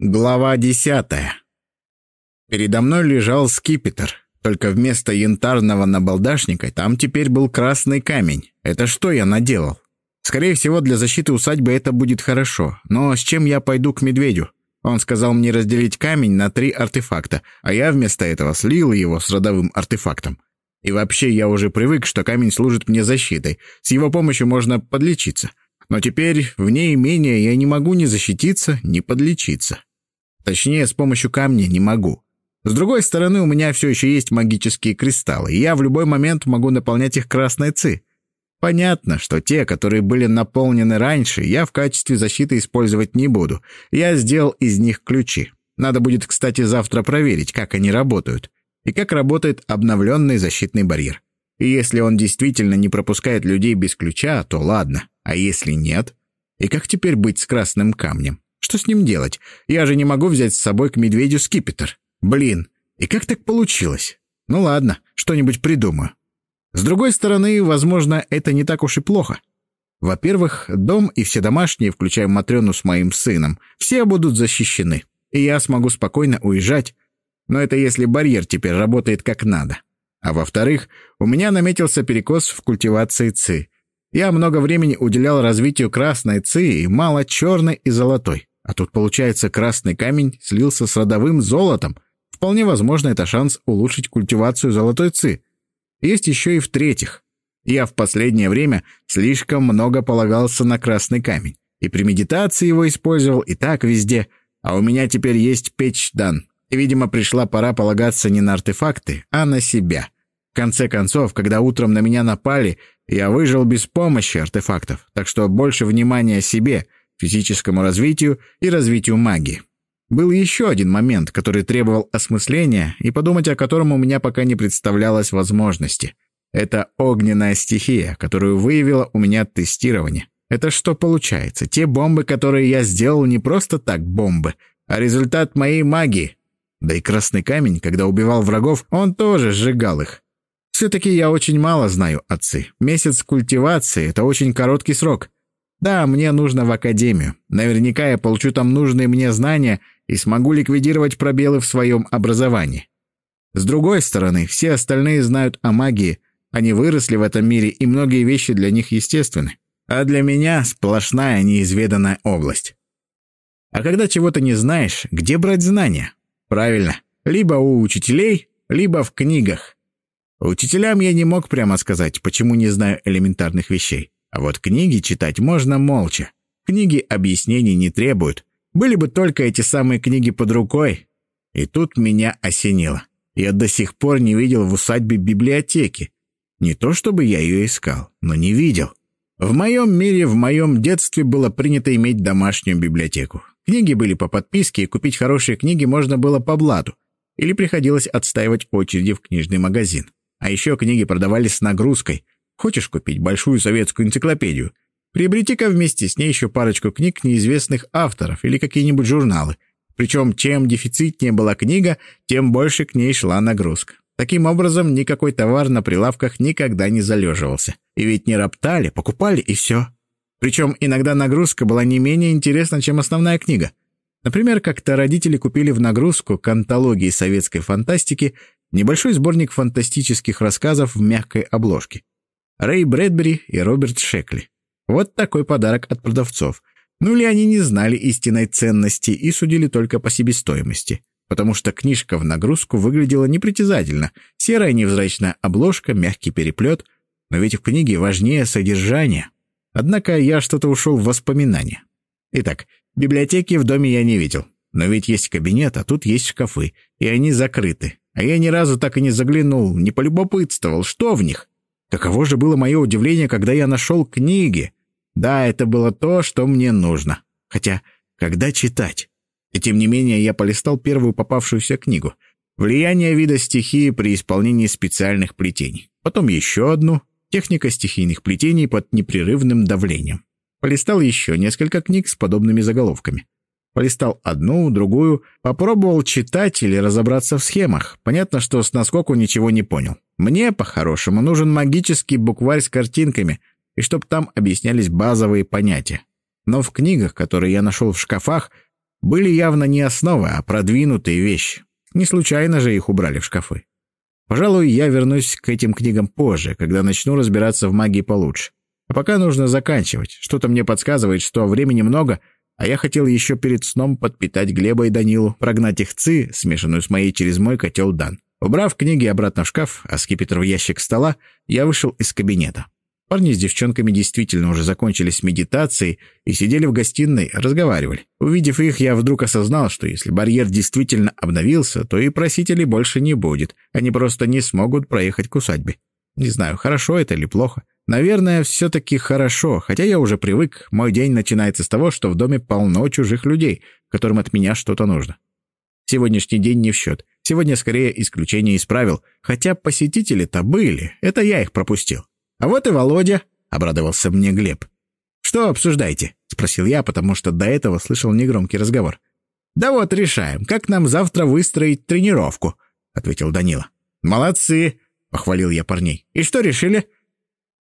Глава десятая. Передо мной лежал скипетр, только вместо янтарного набалдашника там теперь был красный камень. Это что я наделал? Скорее всего, для защиты усадьбы это будет хорошо. Но с чем я пойду к медведю? Он сказал мне разделить камень на три артефакта, а я вместо этого слил его с родовым артефактом. И вообще я уже привык, что камень служит мне защитой. С его помощью можно подлечиться. Но теперь вне имения я не могу ни защититься, ни подлечиться. Точнее, с помощью камня не могу. С другой стороны, у меня все еще есть магические кристаллы, и я в любой момент могу наполнять их красной ци. Понятно, что те, которые были наполнены раньше, я в качестве защиты использовать не буду. Я сделал из них ключи. Надо будет, кстати, завтра проверить, как они работают. И как работает обновленный защитный барьер. И если он действительно не пропускает людей без ключа, то ладно. А если нет? И как теперь быть с красным камнем? Что с ним делать? Я же не могу взять с собой к медведю скипетр. Блин, и как так получилось? Ну ладно, что-нибудь придумаю. С другой стороны, возможно, это не так уж и плохо. Во-первых, дом и все домашние, включая Матрёну с моим сыном, все будут защищены, и я смогу спокойно уезжать. Но это если барьер теперь работает как надо. А во-вторых, у меня наметился перекос в культивации ЦИ. Я много времени уделял развитию красной ЦИ и мало черной и золотой. А тут, получается, красный камень слился с родовым золотом. Вполне возможно, это шанс улучшить культивацию золотой ци. Есть еще и в-третьих. Я в последнее время слишком много полагался на красный камень. И при медитации его использовал, и так везде. А у меня теперь есть печь дан. И, видимо, пришла пора полагаться не на артефакты, а на себя. В конце концов, когда утром на меня напали, я выжил без помощи артефактов. Так что больше внимания себе — физическому развитию и развитию магии. Был еще один момент, который требовал осмысления и подумать о котором у меня пока не представлялось возможности. Это огненная стихия, которую выявило у меня тестирование. Это что получается? Те бомбы, которые я сделал, не просто так бомбы, а результат моей магии. Да и красный камень, когда убивал врагов, он тоже сжигал их. Все-таки я очень мало знаю отцы. Месяц культивации — это очень короткий срок. Да, мне нужно в академию. Наверняка я получу там нужные мне знания и смогу ликвидировать пробелы в своем образовании. С другой стороны, все остальные знают о магии, они выросли в этом мире, и многие вещи для них естественны. А для меня сплошная неизведанная область. А когда чего-то не знаешь, где брать знания? Правильно, либо у учителей, либо в книгах. Учителям я не мог прямо сказать, почему не знаю элементарных вещей. А вот книги читать можно молча. Книги объяснений не требуют. Были бы только эти самые книги под рукой. И тут меня осенило. Я до сих пор не видел в усадьбе библиотеки. Не то чтобы я ее искал, но не видел. В моем мире, в моем детстве было принято иметь домашнюю библиотеку. Книги были по подписке, и купить хорошие книги можно было по блату. Или приходилось отстаивать очереди в книжный магазин. А еще книги продавались с нагрузкой – Хочешь купить большую советскую энциклопедию? Приобрети-ка вместе с ней еще парочку книг неизвестных авторов или какие-нибудь журналы. Причем, чем дефицитнее была книга, тем больше к ней шла нагрузка. Таким образом, никакой товар на прилавках никогда не залеживался. И ведь не роптали, покупали и все. Причем иногда нагрузка была не менее интересна, чем основная книга. Например, как-то родители купили в нагрузку к антологии советской фантастики небольшой сборник фантастических рассказов в мягкой обложке. Рэй Брэдбери и Роберт Шекли. Вот такой подарок от продавцов. Ну или они не знали истинной ценности и судили только по себестоимости. Потому что книжка в нагрузку выглядела непритязательно. Серая невзрачная обложка, мягкий переплет. Но ведь в книге важнее содержание. Однако я что-то ушел в воспоминания. Итак, библиотеки в доме я не видел. Но ведь есть кабинет, а тут есть шкафы. И они закрыты. А я ни разу так и не заглянул, не полюбопытствовал, что в них. Каково же было мое удивление, когда я нашел книги. Да, это было то, что мне нужно. Хотя, когда читать? И тем не менее, я полистал первую попавшуюся книгу. «Влияние вида стихии при исполнении специальных плетений». Потом еще одну «Техника стихийных плетений под непрерывным давлением». Полистал еще несколько книг с подобными заголовками. Полистал одну, другую, попробовал читать или разобраться в схемах. Понятно, что с наскоку ничего не понял. Мне, по-хорошему, нужен магический букварь с картинками, и чтоб там объяснялись базовые понятия. Но в книгах, которые я нашел в шкафах, были явно не основы, а продвинутые вещи. Не случайно же их убрали в шкафы. Пожалуй, я вернусь к этим книгам позже, когда начну разбираться в магии получше. А пока нужно заканчивать. Что-то мне подсказывает, что времени много, а я хотел еще перед сном подпитать Глеба и Данилу, прогнать их ци, смешанную с моей через мой котел Дан. Убрав книги обратно в шкаф, а скипетр в ящик стола, я вышел из кабинета. Парни с девчонками действительно уже закончили с медитацией и сидели в гостиной, разговаривали. Увидев их, я вдруг осознал, что если барьер действительно обновился, то и просителей больше не будет. Они просто не смогут проехать к усадьбе. Не знаю, хорошо это или плохо. Наверное, все-таки хорошо, хотя я уже привык. Мой день начинается с того, что в доме полно чужих людей, которым от меня что-то нужно. Сегодняшний день не в счет. Сегодня скорее исключение из правил. Хотя посетители-то были. Это я их пропустил. «А вот и Володя», — обрадовался мне Глеб. «Что обсуждаете?» — спросил я, потому что до этого слышал негромкий разговор. «Да вот решаем, как нам завтра выстроить тренировку», — ответил Данила. «Молодцы», — похвалил я парней. «И что решили?»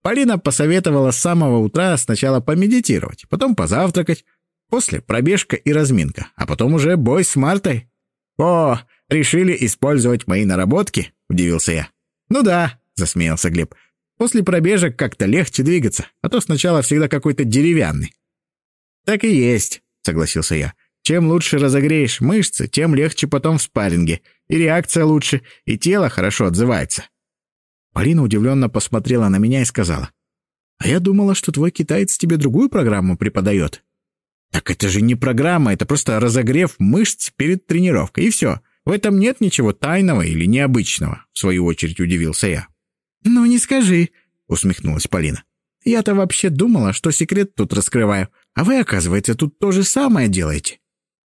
Полина посоветовала с самого утра сначала помедитировать, потом позавтракать, после пробежка и разминка, а потом уже бой с Мартой. «О, решили использовать мои наработки?» — удивился я. «Ну да», — засмеялся Глеб. После пробежек как-то легче двигаться, а то сначала всегда какой-то деревянный». «Так и есть», — согласился я. «Чем лучше разогреешь мышцы, тем легче потом в спарринге. И реакция лучше, и тело хорошо отзывается». Полина удивленно посмотрела на меня и сказала. «А я думала, что твой китаец тебе другую программу преподает». «Так это же не программа, это просто разогрев мышц перед тренировкой, и все. В этом нет ничего тайного или необычного», — в свою очередь удивился я. «Ну, не скажи», — усмехнулась Полина. «Я-то вообще думала, что секрет тут раскрываю, а вы, оказывается, тут то же самое делаете».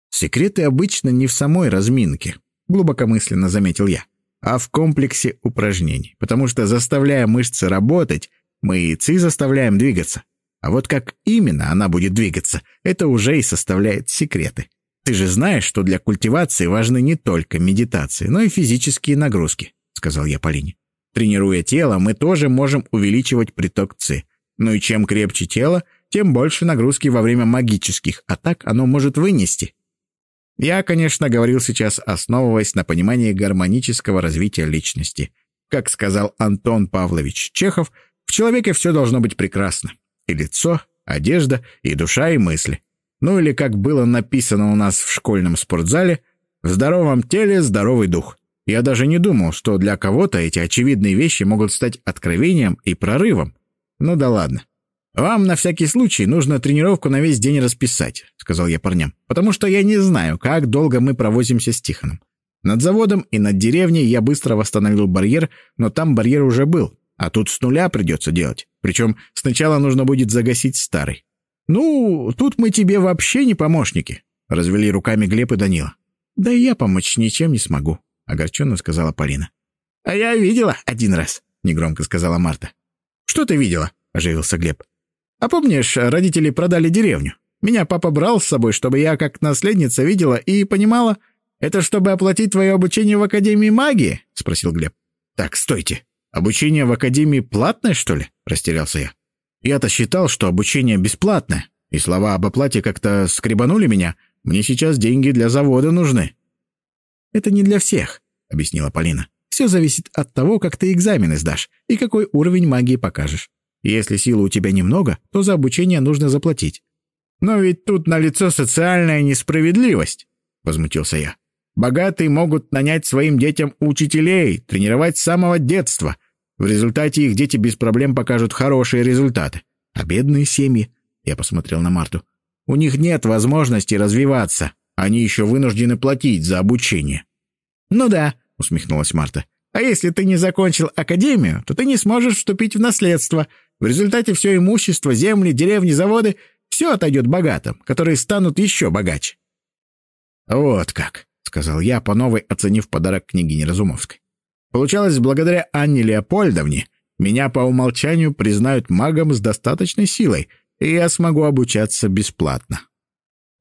«Секреты обычно не в самой разминке», — глубокомысленно заметил я, «а в комплексе упражнений, потому что, заставляя мышцы работать, мы и ЦИ заставляем двигаться. А вот как именно она будет двигаться, это уже и составляет секреты. Ты же знаешь, что для культивации важны не только медитации, но и физические нагрузки», — сказал я Полине. Тренируя тело, мы тоже можем увеличивать приток ЦИ. Ну и чем крепче тело, тем больше нагрузки во время магических атак оно может вынести. Я, конечно, говорил сейчас, основываясь на понимании гармонического развития личности. Как сказал Антон Павлович Чехов, в человеке все должно быть прекрасно. И лицо, одежда, и душа, и мысли. Ну или, как было написано у нас в школьном спортзале, в здоровом теле здоровый дух. Я даже не думал, что для кого-то эти очевидные вещи могут стать откровением и прорывом. Ну да ладно. «Вам на всякий случай нужно тренировку на весь день расписать», — сказал я парням, «потому что я не знаю, как долго мы провозимся с Тихоном. Над заводом и над деревней я быстро восстановил барьер, но там барьер уже был, а тут с нуля придется делать. Причем сначала нужно будет загасить старый. «Ну, тут мы тебе вообще не помощники», — развели руками Глеб и Данила. «Да и я помочь ничем не смогу», — огорченно сказала Полина. «А я видела один раз», — негромко сказала Марта. «Что ты видела?» — оживился Глеб. «А помнишь, родители продали деревню? Меня папа брал с собой, чтобы я как наследница видела и понимала, это чтобы оплатить твое обучение в Академии магии?» — спросил Глеб. «Так, стойте. Обучение в Академии платное, что ли?» — растерялся я. «Я-то считал, что обучение бесплатное, и слова об оплате как-то скребанули меня. Мне сейчас деньги для завода нужны». «Это не для всех», — объяснила Полина. «Все зависит от того, как ты экзамены сдашь и какой уровень магии покажешь. Если силы у тебя немного, то за обучение нужно заплатить». «Но ведь тут налицо социальная несправедливость», — возмутился я. «Богатые могут нанять своим детям учителей, тренировать с самого детства. В результате их дети без проблем покажут хорошие результаты. А бедные семьи, я посмотрел на Марту, у них нет возможности развиваться. Они еще вынуждены платить за обучение». «Ну да», — усмехнулась Марта. «А если ты не закончил академию, то ты не сможешь вступить в наследство. В результате все имущество, земли, деревни, заводы — все отойдет богатым, которые станут еще богаче». «Вот как», — сказал я, по новой оценив подарок княгине Разумовской. «Получалось, благодаря Анне Леопольдовне меня по умолчанию признают магом с достаточной силой, и я смогу обучаться бесплатно».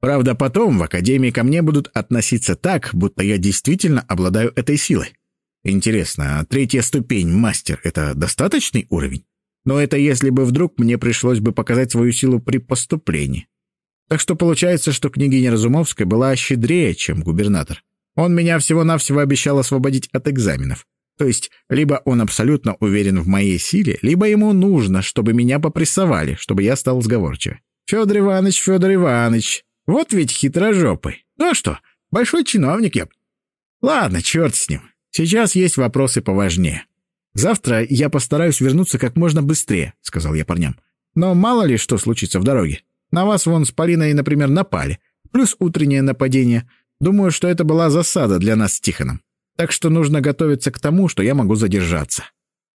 Правда, потом в Академии ко мне будут относиться так, будто я действительно обладаю этой силой. Интересно, а третья ступень, мастер, это достаточный уровень? Но это если бы вдруг мне пришлось бы показать свою силу при поступлении. Так что получается, что княгиня Разумовская была щедрее, чем губернатор. Он меня всего-навсего обещал освободить от экзаменов. То есть, либо он абсолютно уверен в моей силе, либо ему нужно, чтобы меня попрессовали, чтобы я стал сговорчивым. Федор Иванович, Федор Иванович, вот ведь хитрожопый. Ну а что, большой чиновник я. Ладно, черт с ним. Сейчас есть вопросы поважнее. Завтра я постараюсь вернуться как можно быстрее, сказал я парням. Но мало ли что случится в дороге. На вас вон с Полиной, например, напали. Плюс утреннее нападение. Думаю, что это была засада для нас с Тихоном. Так что нужно готовиться к тому, что я могу задержаться.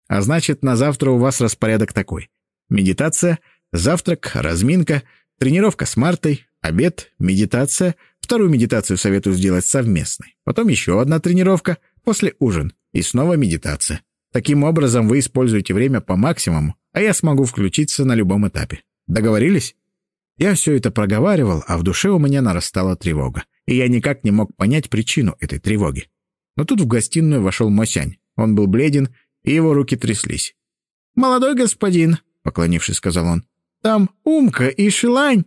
А значит, на завтра у вас распорядок такой. Медитация, завтрак, разминка, тренировка с Мартой, обед, медитация. Вторую медитацию советую сделать совместной. Потом еще одна тренировка, после ужин. И снова медитация. Таким образом вы используете время по максимуму, а я смогу включиться на любом этапе. Договорились? Я все это проговаривал, а в душе у меня нарастала тревога, и я никак не мог понять причину этой тревоги. Но тут в гостиную вошел Мосянь. Он был бледен, и его руки тряслись. «Молодой господин», — поклонившись, сказал он, — «там Умка и Шилань